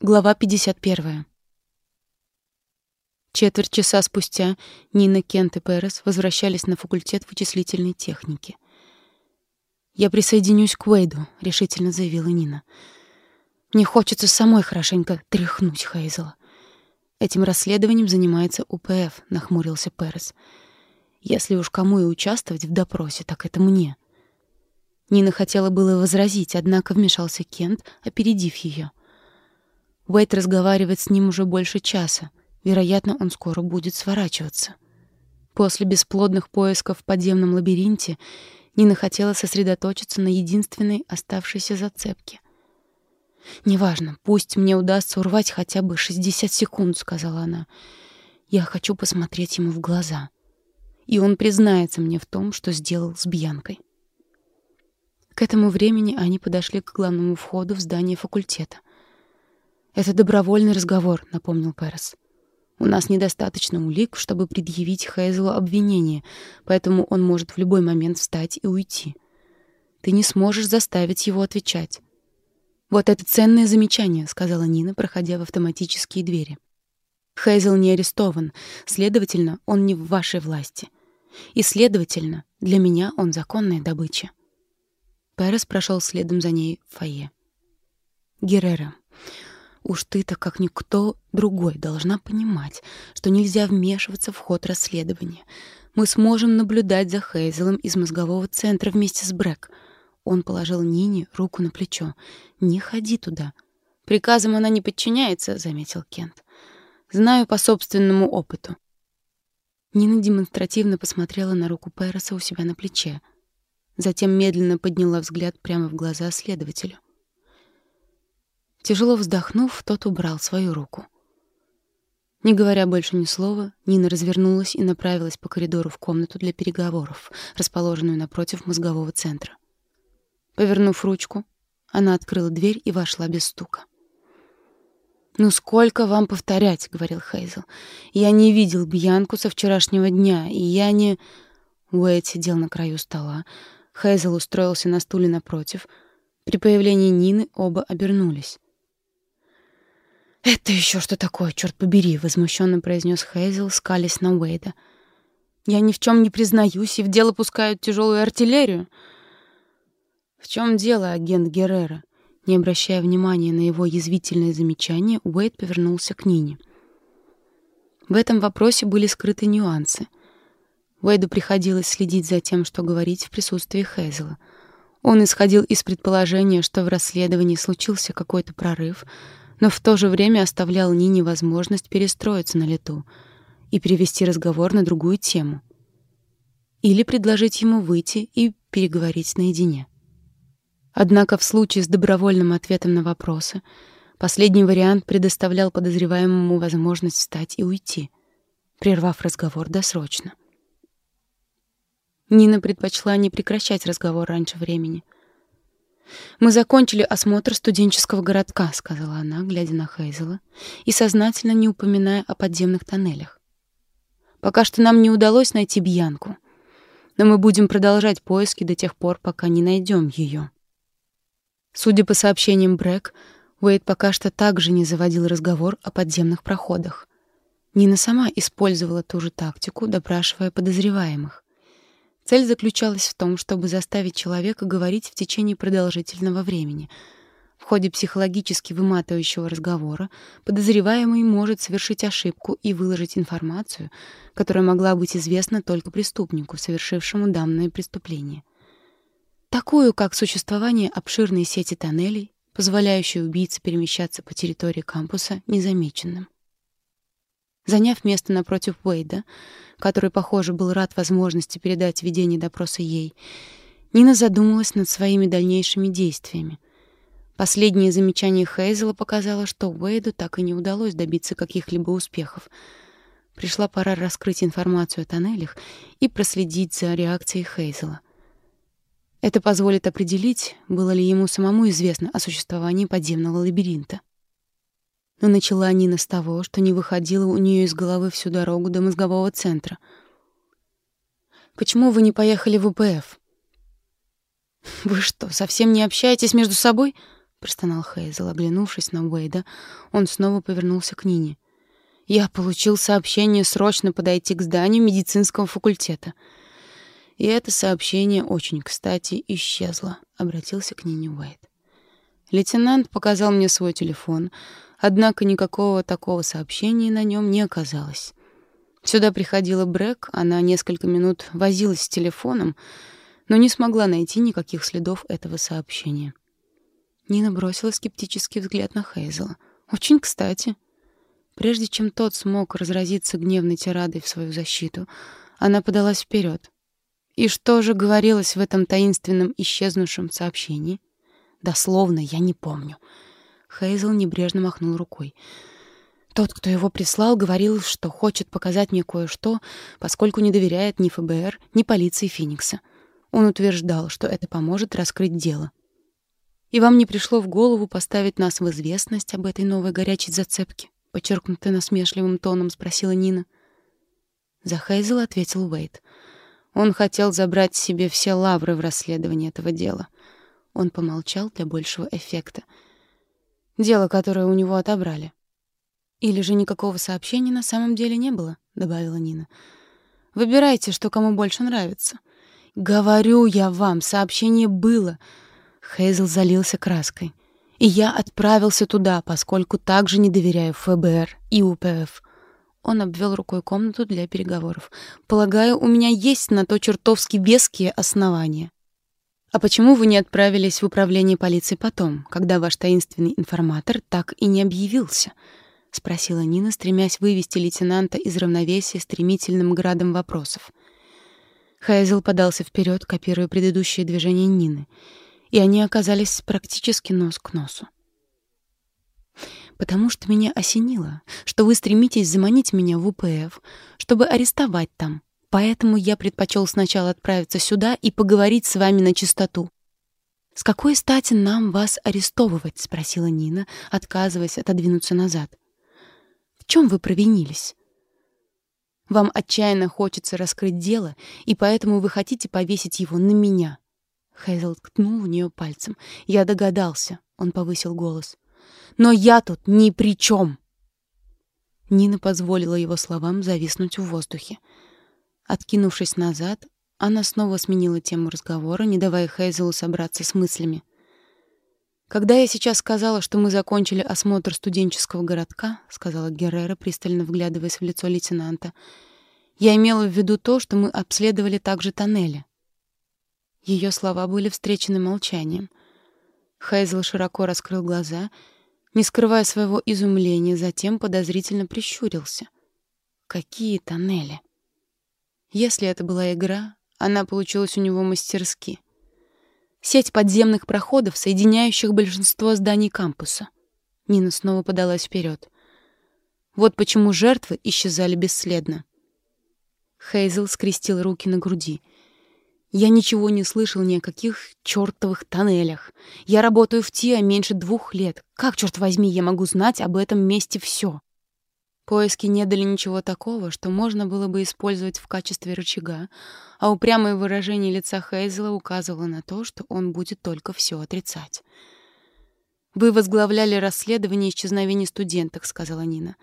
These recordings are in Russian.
Глава 51. Четверть часа спустя Нина, Кент и Перес возвращались на факультет вычислительной техники. «Я присоединюсь к Уэйду», — решительно заявила Нина. «Мне хочется самой хорошенько тряхнуть Хейзела». «Этим расследованием занимается УПФ», — нахмурился Перес. «Если уж кому и участвовать в допросе, так это мне». Нина хотела было возразить, однако вмешался Кент, опередив ее. Уэйт разговаривает с ним уже больше часа. Вероятно, он скоро будет сворачиваться. После бесплодных поисков в подземном лабиринте Нина хотела сосредоточиться на единственной оставшейся зацепке. «Неважно, пусть мне удастся урвать хотя бы 60 секунд», — сказала она. «Я хочу посмотреть ему в глаза. И он признается мне в том, что сделал с Бьянкой». К этому времени они подошли к главному входу в здание факультета. «Это добровольный разговор», — напомнил Перес. «У нас недостаточно улик, чтобы предъявить Хейзелу обвинение, поэтому он может в любой момент встать и уйти. Ты не сможешь заставить его отвечать». «Вот это ценное замечание», — сказала Нина, проходя в автоматические двери. «Хейзел не арестован, следовательно, он не в вашей власти. И, следовательно, для меня он законная добыча». Перес прошел следом за ней в фойе. «Геррера, Уж ты-то, как никто другой, должна понимать, что нельзя вмешиваться в ход расследования. Мы сможем наблюдать за Хейзелом из мозгового центра вместе с Брэк. Он положил Нине руку на плечо. «Не ходи туда». «Приказам она не подчиняется», — заметил Кент. «Знаю по собственному опыту». Нина демонстративно посмотрела на руку Переса у себя на плече. Затем медленно подняла взгляд прямо в глаза следователю. Тяжело вздохнув, тот убрал свою руку. Не говоря больше ни слова, Нина развернулась и направилась по коридору в комнату для переговоров, расположенную напротив мозгового центра. Повернув ручку, она открыла дверь и вошла без стука. «Ну сколько вам повторять?» — говорил Хейзел. «Я не видел Бьянку со вчерашнего дня, и я не...» Уэйд сидел на краю стола. Хейзел устроился на стуле напротив. При появлении Нины оба обернулись. «Это еще что такое, черт побери?» — возмущенно произнес Хейзел, скалясь на Уэйда. «Я ни в чем не признаюсь, и в дело пускают тяжелую артиллерию». «В чем дело, агент Геррера?» Не обращая внимания на его язвительное замечание, Уэйд повернулся к Нине. В этом вопросе были скрыты нюансы. Уэйду приходилось следить за тем, что говорить в присутствии Хейзела. Он исходил из предположения, что в расследовании случился какой-то прорыв — но в то же время оставлял Нине возможность перестроиться на лету и перевести разговор на другую тему. Или предложить ему выйти и переговорить наедине. Однако в случае с добровольным ответом на вопросы последний вариант предоставлял подозреваемому возможность встать и уйти, прервав разговор досрочно. Нина предпочла не прекращать разговор раньше времени — «Мы закончили осмотр студенческого городка», — сказала она, глядя на Хейзела и сознательно не упоминая о подземных тоннелях. «Пока что нам не удалось найти Бьянку, но мы будем продолжать поиски до тех пор, пока не найдем ее». Судя по сообщениям Брэк, Уэйд пока что также не заводил разговор о подземных проходах. Нина сама использовала ту же тактику, допрашивая подозреваемых. Цель заключалась в том, чтобы заставить человека говорить в течение продолжительного времени. В ходе психологически выматывающего разговора подозреваемый может совершить ошибку и выложить информацию, которая могла быть известна только преступнику, совершившему данное преступление. Такую, как существование обширной сети тоннелей, позволяющей убийце перемещаться по территории кампуса незамеченным. Заняв место напротив Уэйда, который, похоже, был рад возможности передать ведение допроса ей, Нина задумалась над своими дальнейшими действиями. Последнее замечание Хейзела показало, что Уэйду так и не удалось добиться каких-либо успехов. Пришла пора раскрыть информацию о тоннелях и проследить за реакцией Хейзела. Это позволит определить, было ли ему самому известно о существовании подземного лабиринта. Но начала Нина с того, что не выходила у нее из головы всю дорогу до мозгового центра. «Почему вы не поехали в УПФ?» «Вы что, совсем не общаетесь между собой?» — простонал Хейзел. Оглянувшись на Уэйда, он снова повернулся к Нине. «Я получил сообщение срочно подойти к зданию медицинского факультета». «И это сообщение очень кстати исчезло», — обратился к Нине Уэйд. Лейтенант показал мне свой телефон, однако никакого такого сообщения на нем не оказалось. Сюда приходила Брэк, она несколько минут возилась с телефоном, но не смогла найти никаких следов этого сообщения. Нина бросила скептический взгляд на Хейзела. «Очень кстати». Прежде чем тот смог разразиться гневной тирадой в свою защиту, она подалась вперед. И что же говорилось в этом таинственном исчезнувшем сообщении? Дословно я не помню. Хейзел небрежно махнул рукой. Тот, кто его прислал, говорил, что хочет показать мне кое-что, поскольку не доверяет ни ФБР, ни полиции Феникса. Он утверждал, что это поможет раскрыть дело. «И вам не пришло в голову поставить нас в известность об этой новой горячей зацепке?» — подчеркнуто насмешливым тоном спросила Нина. За Хейзел ответил Уэйт. Он хотел забрать себе все лавры в расследовании этого дела. Он помолчал для большего эффекта. Дело, которое у него отобрали. «Или же никакого сообщения на самом деле не было», — добавила Нина. «Выбирайте, что кому больше нравится». «Говорю я вам, сообщение было», Хейзел залился краской. И я отправился туда, поскольку также не доверяю ФБР и УПФ. Он обвел рукой комнату для переговоров. Полагаю, у меня есть на то чертовски веские основания. А почему вы не отправились в управление полиции потом, когда ваш таинственный информатор так и не объявился? спросила Нина, стремясь вывести лейтенанта из равновесия стремительным градом вопросов. Хайзел подался вперед, копируя предыдущие движения Нины и они оказались практически нос к носу. Потому что меня осенило, что вы стремитесь заманить меня в УПФ, чтобы арестовать там. Поэтому я предпочел сначала отправиться сюда и поговорить с вами на чистоту. «С какой стати нам вас арестовывать?» — спросила Нина, отказываясь отодвинуться назад. «В чем вы провинились?» «Вам отчаянно хочется раскрыть дело, и поэтому вы хотите повесить его на меня. Хейзел ткнул в нее пальцем. «Я догадался», — он повысил голос. «Но я тут ни при чем!» Нина позволила его словам зависнуть в воздухе. Откинувшись назад, она снова сменила тему разговора, не давая Хейзелу собраться с мыслями. «Когда я сейчас сказала, что мы закончили осмотр студенческого городка», — сказала Геррера, пристально вглядываясь в лицо лейтенанта, «я имела в виду то, что мы обследовали также тоннели. Ее слова были встречены молчанием. Хейзел широко раскрыл глаза, не скрывая своего изумления, затем подозрительно прищурился. Какие тоннели? Если это была игра, она получилась у него мастерски. Сеть подземных проходов, соединяющих большинство зданий кампуса. Нина снова подалась вперед. Вот почему жертвы исчезали бесследно. Хейзел скрестил руки на груди — я ничего не слышал ни о каких чертовых тоннелях. Я работаю в ТИА меньше двух лет. Как, черт возьми, я могу знать об этом месте все? Поиски не дали ничего такого, что можно было бы использовать в качестве рычага, а упрямое выражение лица Хейзела указывало на то, что он будет только все отрицать. «Вы возглавляли расследование исчезновения студенток», — сказала Нина.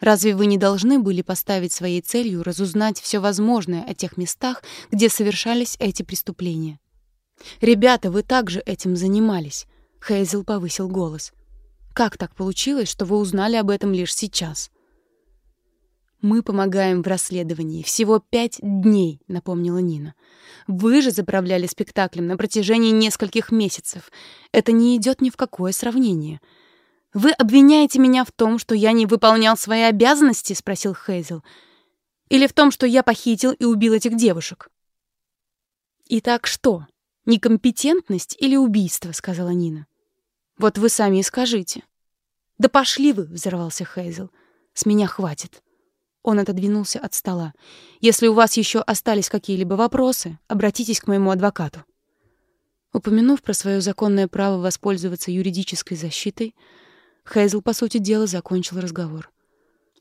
Разве вы не должны были поставить своей целью разузнать все возможное о тех местах, где совершались эти преступления? Ребята, вы также этим занимались. Хейзел повысил голос. Как так получилось, что вы узнали об этом лишь сейчас? Мы помогаем в расследовании всего пять дней, напомнила Нина. Вы же заправляли спектаклем на протяжении нескольких месяцев. Это не идет ни в какое сравнение. «Вы обвиняете меня в том, что я не выполнял свои обязанности?» — спросил Хейзел. «Или в том, что я похитил и убил этих девушек?» «Итак, что? Некомпетентность или убийство?» — сказала Нина. «Вот вы сами и скажите». «Да пошли вы!» — взорвался Хейзел. «С меня хватит». Он отодвинулся от стола. «Если у вас еще остались какие-либо вопросы, обратитесь к моему адвокату». Упомянув про свое законное право воспользоваться юридической защитой, Хейзл, по сути дела, закончил разговор.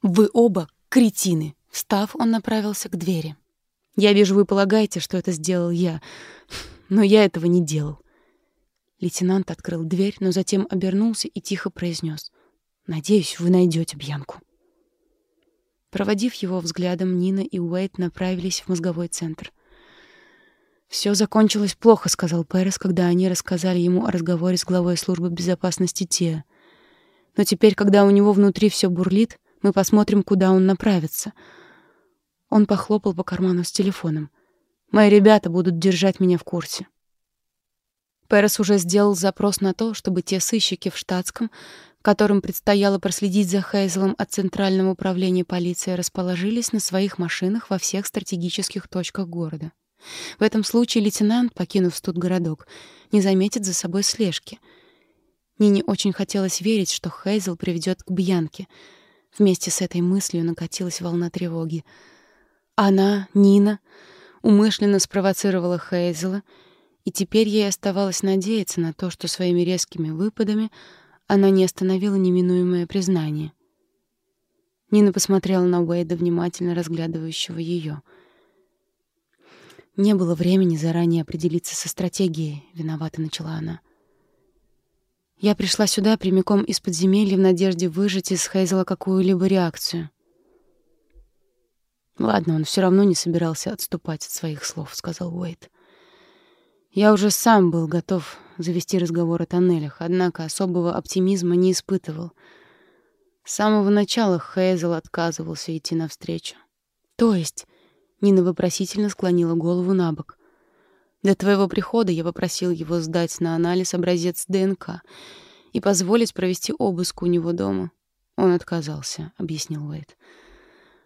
«Вы оба кретины!» Встав, он направился к двери. «Я вижу, вы полагаете, что это сделал я, но я этого не делал». Лейтенант открыл дверь, но затем обернулся и тихо произнес: «Надеюсь, вы найдете Бьянку». Проводив его взглядом, Нина и Уэйт направились в мозговой центр. Все закончилось плохо», — сказал Перес, когда они рассказали ему о разговоре с главой службы безопасности Тиа. «Но теперь, когда у него внутри все бурлит, мы посмотрим, куда он направится». Он похлопал по карману с телефоном. «Мои ребята будут держать меня в курсе». Перес уже сделал запрос на то, чтобы те сыщики в штатском, которым предстояло проследить за Хейзелом от Центрального управления полиции, расположились на своих машинах во всех стратегических точках города. В этом случае лейтенант, покинув студгородок, не заметит за собой слежки. Нине очень хотелось верить, что Хейзел приведет к Бьянке. Вместе с этой мыслью накатилась волна тревоги. Она, Нина, умышленно спровоцировала Хейзела — и теперь ей оставалось надеяться на то, что своими резкими выпадами она не остановила неминуемое признание. Нина посмотрела на Уэйда, внимательно разглядывающего ее. «Не было времени заранее определиться со стратегией», — виновато начала она. «Я пришла сюда прямиком из подземелья в надежде выжать из Хейзела какую-либо реакцию». «Ладно, он все равно не собирался отступать от своих слов», — сказал Уэйд. Я уже сам был готов завести разговор о тоннелях, однако особого оптимизма не испытывал. С самого начала Хейзел отказывался идти навстречу. То есть, Нина вопросительно склонила голову на бок. До твоего прихода я попросил его сдать на анализ образец ДНК и позволить провести обыск у него дома. Он отказался, объяснил Уэйд.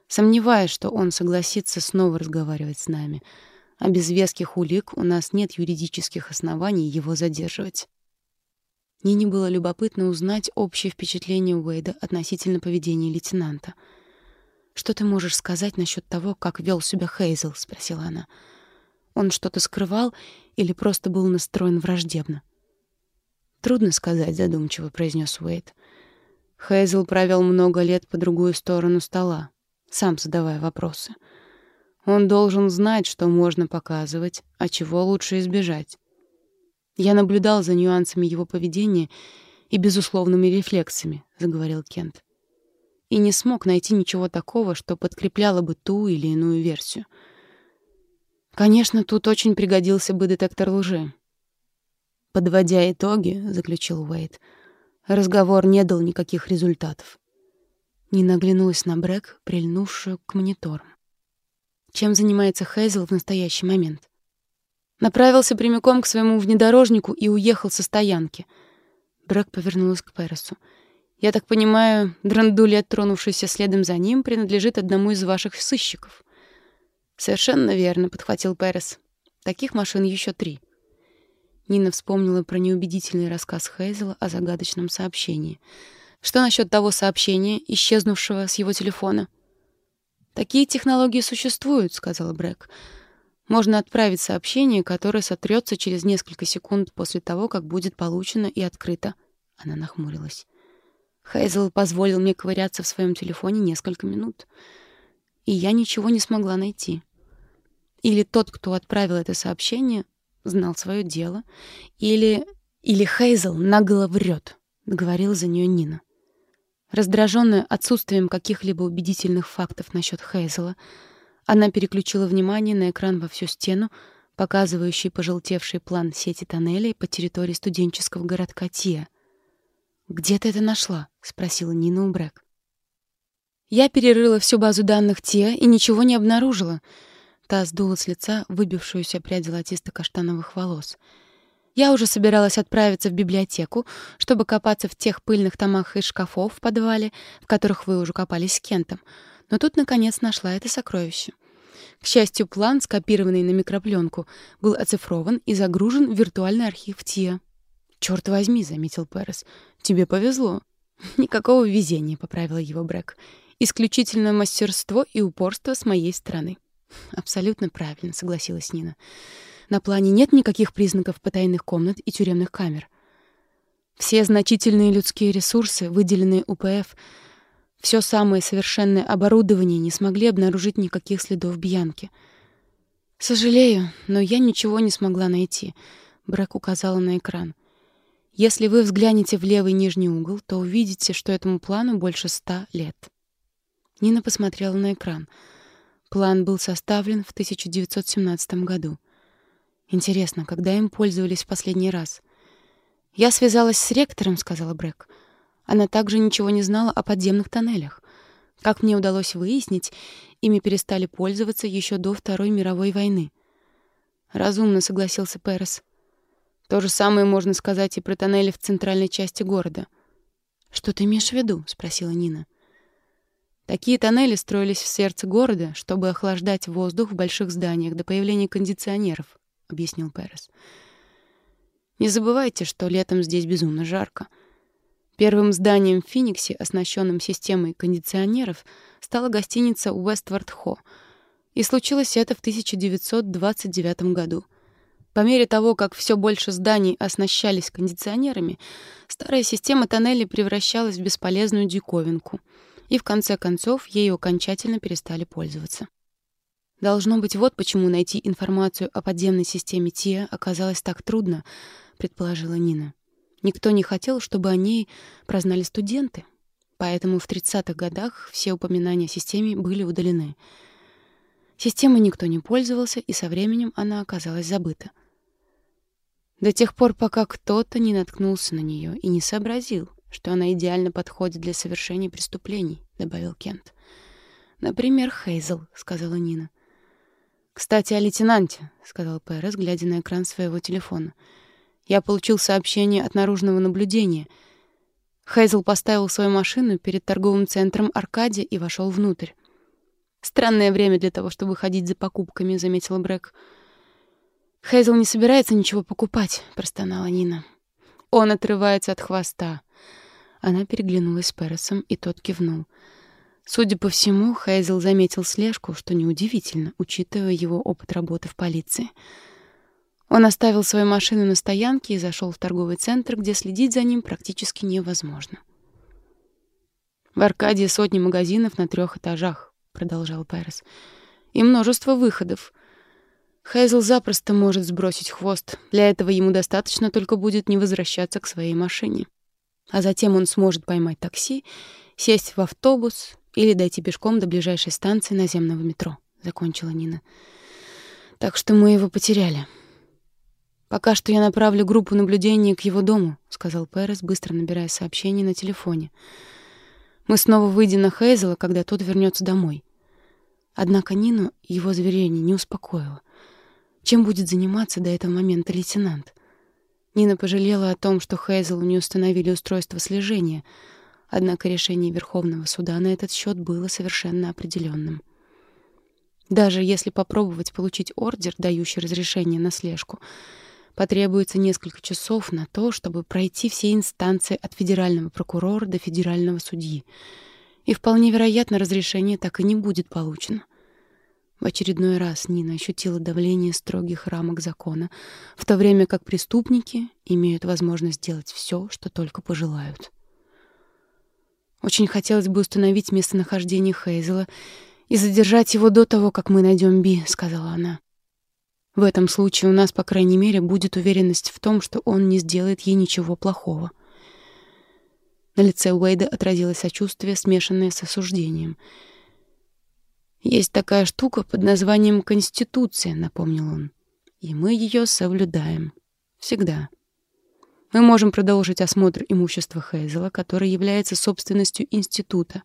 Сомневаюсь, что он согласится снова разговаривать с нами — а без веских улик у нас нет юридических оснований его задерживать. Нине было любопытно узнать общее впечатление Уэйда относительно поведения лейтенанта. «Что ты можешь сказать насчет того, как вел себя Хейзел?» — спросила она. «Он что-то скрывал или просто был настроен враждебно?» «Трудно сказать», — задумчиво произнес Уэйд. Хейзел провел много лет по другую сторону стола, сам задавая вопросы — он должен знать, что можно показывать, а чего лучше избежать. Я наблюдал за нюансами его поведения и безусловными рефлексами, заговорил Кент. И не смог найти ничего такого, что подкрепляло бы ту или иную версию. Конечно, тут очень пригодился бы детектор лжи. Подводя итоги, заключил Уэйд, разговор не дал никаких результатов. Не наглянулась на Брэк, прильнувшую к мониторам чем занимается Хейзел в настоящий момент. Направился прямиком к своему внедорожнику и уехал со стоянки. Брэк повернулась к Пересу. «Я так понимаю, драндулет, тронувшийся следом за ним, принадлежит одному из ваших сыщиков». «Совершенно верно», — подхватил Перес. «Таких машин еще три». Нина вспомнила про неубедительный рассказ Хейзела о загадочном сообщении. Что насчет того сообщения, исчезнувшего с его телефона? «Такие технологии существуют», — сказала Брэк. «Можно отправить сообщение, которое сотрется через несколько секунд после того, как будет получено и открыто». Она нахмурилась. Хейзел позволил мне ковыряться в своем телефоне несколько минут, и я ничего не смогла найти. Или тот, кто отправил это сообщение, знал свое дело, или... Или Хейзел нагло врет, — говорила за нее Нина. Раздраженная отсутствием каких-либо убедительных фактов насчет Хейзела, она переключила внимание на экран во всю стену, показывающий пожелтевший план сети тоннелей по территории студенческого городка Тия. «Где ты это нашла?» — спросила Нина у. «Я перерыла всю базу данных Тия и ничего не обнаружила». Та сдула с лица выбившуюся прядь золотисто-каштановых волос — я уже собиралась отправиться в библиотеку, чтобы копаться в тех пыльных томах из шкафов в подвале, в которых вы уже копались с Кентом. Но тут, наконец, нашла это сокровище. К счастью, план, скопированный на микропленку, был оцифрован и загружен в виртуальный архив ТИА. «Чёрт возьми», — заметил Перес, — «тебе повезло». «Никакого везения», — поправила его Брэк. «Исключительное мастерство и упорство с моей стороны». «Абсолютно правильно», — согласилась Нина. На плане нет никаких признаков потайных комнат и тюремных камер. Все значительные людские ресурсы, выделенные УПФ, все самое совершенное оборудование не смогли обнаружить никаких следов Бьянки. «Сожалею, но я ничего не смогла найти», — Брэк указала на экран. Если вы взглянете в левый нижний угол, то увидите, что этому плану больше ста лет. Нина посмотрела на экран. План был составлен в 1917 году. Интересно, когда им пользовались в последний раз? «Я связалась с ректором», — сказала Брэк. Она также ничего не знала о подземных тоннелях. Как мне удалось выяснить, ими перестали пользоваться еще до Второй мировой войны. Разумно согласился Перес. То же самое можно сказать и про тоннели в центральной части города. «Что ты имеешь в виду?» — спросила Нина. Такие тоннели строились в сердце города, чтобы охлаждать воздух в больших зданиях до появления кондиционеров, — объяснил Перес. Не забывайте, что летом здесь безумно жарко. Первым зданием в Фениксе, оснащенным системой кондиционеров, стала гостиница Уэствард-Хо. И случилось это в 1929 году — по мере того, как все больше зданий оснащались кондиционерами, старая система тоннелей превращалась в бесполезную диковинку, и в конце концов ею окончательно перестали пользоваться. Должно быть, вот почему найти информацию о подземной системе ТИА оказалось так трудно, предположила Нина. Никто не хотел, чтобы о ней прознали студенты, поэтому в 30-х годах все упоминания о системе были удалены. Системой никто не пользовался, и со временем она оказалась забыта. До тех пор, пока кто-то не наткнулся на нее и не сообразил, что она идеально подходит для совершения преступлений, добавил Кент. Например, Хейзел, сказала Нина. Кстати, о лейтенанте, сказал Перес, глядя на экран своего телефона. Я получил сообщение от наружного наблюдения. Хейзел поставил свою машину перед торговым центром Аркадия и вошел внутрь. Странное время для того, чтобы ходить за покупками, заметила Брэк. Хейзел не собирается ничего покупать, простонала Нина. Он отрывается от хвоста. Она переглянулась с Пересом, и тот кивнул. Судя по всему, Хейзел заметил слежку, что неудивительно, учитывая его опыт работы в полиции. Он оставил свою машину на стоянке и зашел в торговый центр, где следить за ним практически невозможно. «В Аркадии сотни магазинов на трех этажах», — продолжал Перес, — «и множество выходов. Хейзел запросто может сбросить хвост. Для этого ему достаточно только будет не возвращаться к своей машине. А затем он сможет поймать такси, сесть в автобус или дойти пешком до ближайшей станции наземного метро, закончила Нина. Так что мы его потеряли. Пока что я направлю группу наблюдения к его дому, сказал Перес, быстро набирая сообщение на телефоне. Мы снова выйдем на Хейзела, когда тот вернется домой. Однако Нину его заверение не успокоило. Чем будет заниматься до этого момента лейтенант? Нина пожалела о том, что Хейзелу не установили устройство слежения, однако решение Верховного суда на этот счет было совершенно определенным. Даже если попробовать получить ордер, дающий разрешение на слежку, потребуется несколько часов на то, чтобы пройти все инстанции от федерального прокурора до федерального судьи. И вполне вероятно, разрешение так и не будет получено. В очередной раз Нина ощутила давление строгих рамок закона, в то время как преступники имеют возможность делать все, что только пожелают. Очень хотелось бы установить местонахождение Хейзела и задержать его до того, как мы найдем Би, сказала она. В этом случае у нас, по крайней мере, будет уверенность в том, что он не сделает ей ничего плохого. На лице Уэйда отразилось сочувствие, смешанное с осуждением — есть такая штука под названием Конституция, напомнил он. И мы ее соблюдаем. Всегда. Мы можем продолжить осмотр имущества Хейзела, которое является собственностью института.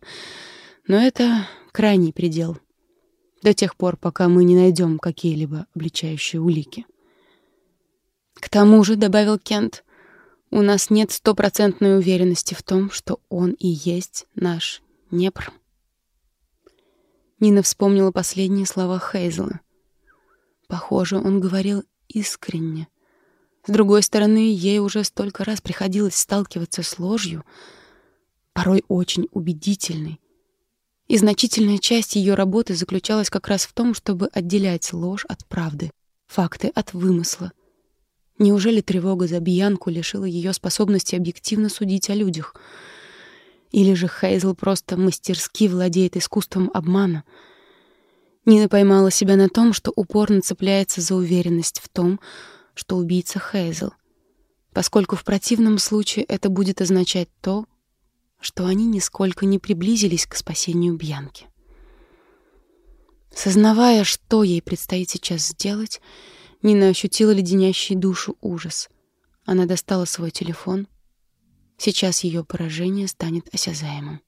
Но это крайний предел. До тех пор, пока мы не найдем какие-либо обличающие улики. К тому же, добавил Кент, у нас нет стопроцентной уверенности в том, что он и есть наш Днепр. Нина вспомнила последние слова Хейзела. Похоже, он говорил искренне. С другой стороны, ей уже столько раз приходилось сталкиваться с ложью, порой очень убедительной. И значительная часть ее работы заключалась как раз в том, чтобы отделять ложь от правды, факты от вымысла. Неужели тревога за Бьянку лишила ее способности объективно судить о людях — или же Хейзл просто мастерски владеет искусством обмана. Нина поймала себя на том, что упорно цепляется за уверенность в том, что убийца Хейзл. поскольку в противном случае это будет означать то, что они нисколько не приблизились к спасению Бьянки. Сознавая, что ей предстоит сейчас сделать, Нина ощутила леденящий душу ужас. Она достала свой телефон. Сейчас ее поражение станет осязаемым.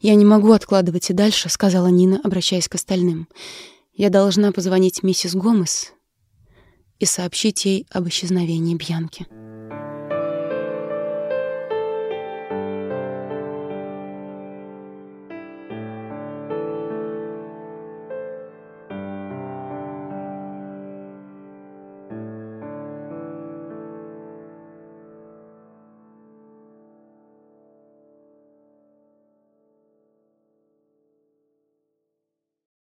«Я не могу откладывать и дальше», — сказала Нина, обращаясь к остальным. «Я должна позвонить миссис Гомес и сообщить ей об исчезновении Бьянки».